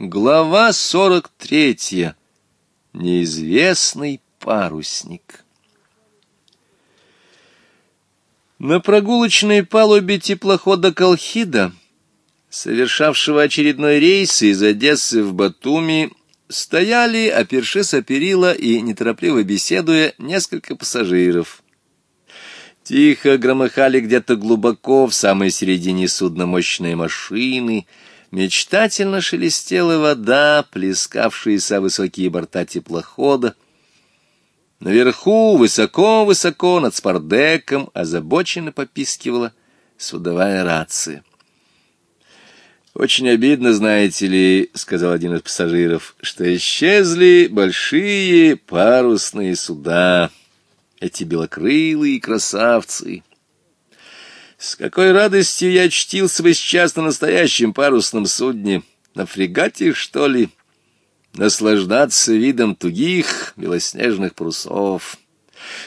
Глава 43. Неизвестный парусник. На прогулочной палубе теплохода «Колхида», совершавшего очередной рейс из Одессы в Батуми, стояли, оперши соперила и неторопливо беседуя, несколько пассажиров. Тихо громыхали где-то глубоко в самой середине судна мощные машины — Мечтательно шелестела вода, плескавшаяся высокие борта теплохода. Наверху, высоко-высоко, над спардеком, озабоченно попискивала судовая рация. «Очень обидно, знаете ли, — сказал один из пассажиров, — что исчезли большие парусные суда, эти белокрылые красавцы». С какой радостью я чтился бы сейчас на настоящем парусном судне, на фрегате, что ли, наслаждаться видом тугих белоснежных парусов,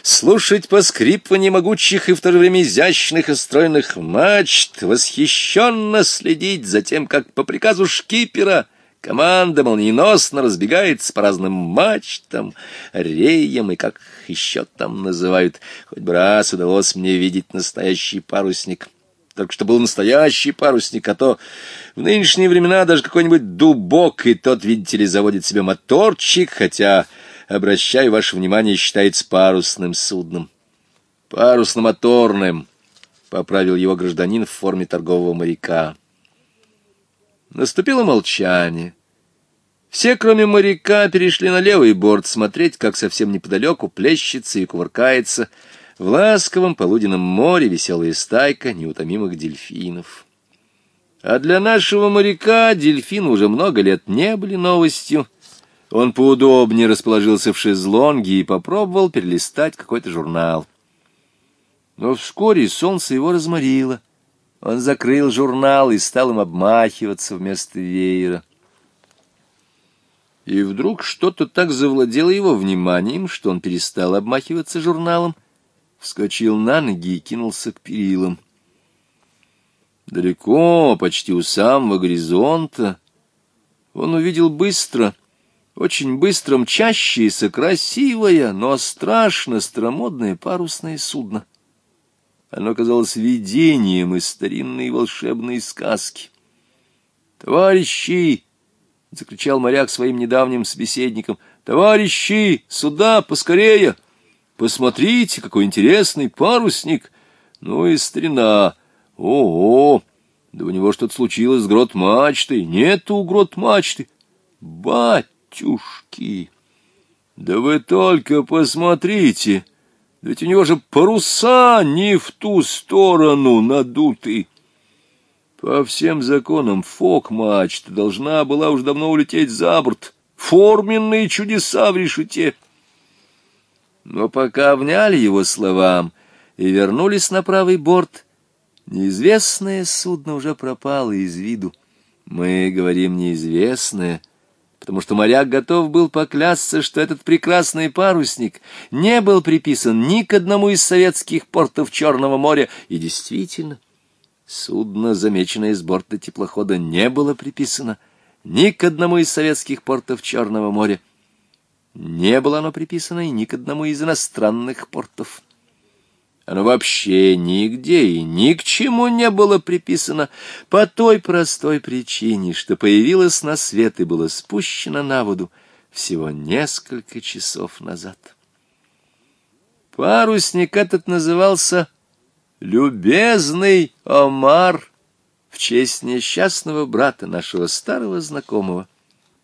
слушать поскрипывание могучих и в то же время изящных и стройных мачт, восхищенно следить за тем, как по приказу шкипера — Команда молниеносно разбегается по разным мачтам, реям и как еще там называют. Хоть бы раз удалось мне видеть настоящий парусник. Только что был настоящий парусник, а то в нынешние времена даже какой-нибудь дубок, и тот, видите ли, заводит себе моторчик, хотя, обращаю ваше внимание, считается парусным судном. Парусно-моторным, — поправил его гражданин в форме торгового моряка. Наступило молчание. Все, кроме моряка, перешли на левый борт смотреть, как совсем неподалеку плещется и кувыркается в ласковом полуденном море веселая стайка неутомимых дельфинов. А для нашего моряка дельфины уже много лет не были новостью. Он поудобнее расположился в шезлонге и попробовал перелистать какой-то журнал. Но вскоре солнце его разморило — он закрыл журнал и стал им обмахиваться вместо веера. И вдруг что-то так завладело его вниманием, что он перестал обмахиваться журналом, вскочил на ноги и кинулся к перилам. Далеко, почти у самого горизонта, он увидел быстро, очень быстро мчащееся красивое, но страшно старомодное парусное судно. Оно казалось видением из старинной волшебной сказки. «Товарищи!» — закричал моряк своим недавним собеседникам. «Товарищи! Сюда! Поскорее! Посмотрите, какой интересный парусник! Ну и старина! Ого! Да у него что-то случилось с грот мачтой! Нету грот мачты! Батюшки! Да вы только посмотрите!» ведь у него же паруса не в ту сторону надуты. По всем законам фок-мачта должна была уж давно улететь за борт. Форменные чудеса в решете. Но пока вняли его словам и вернулись на правый борт, неизвестное судно уже пропало из виду. Мы говорим «неизвестное», — потому что моряк готов был поклясться, что этот прекрасный парусник не был приписан ни к одному из советских портов Черного моря. И действительно, судно, замеченное с борта теплохода, не было приписано ни к одному из советских портов Черного моря. Не было оно приписано и ни к одному из иностранных портов. Оно вообще нигде и ни к чему не было приписано по той простой причине, что появилось на свет и было спущено на воду всего несколько часов назад. Парусник этот назывался «Любезный Омар» в честь несчастного брата нашего старого знакомого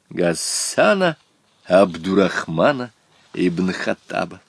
Гасана Абдурахмана ибн Хаттаба.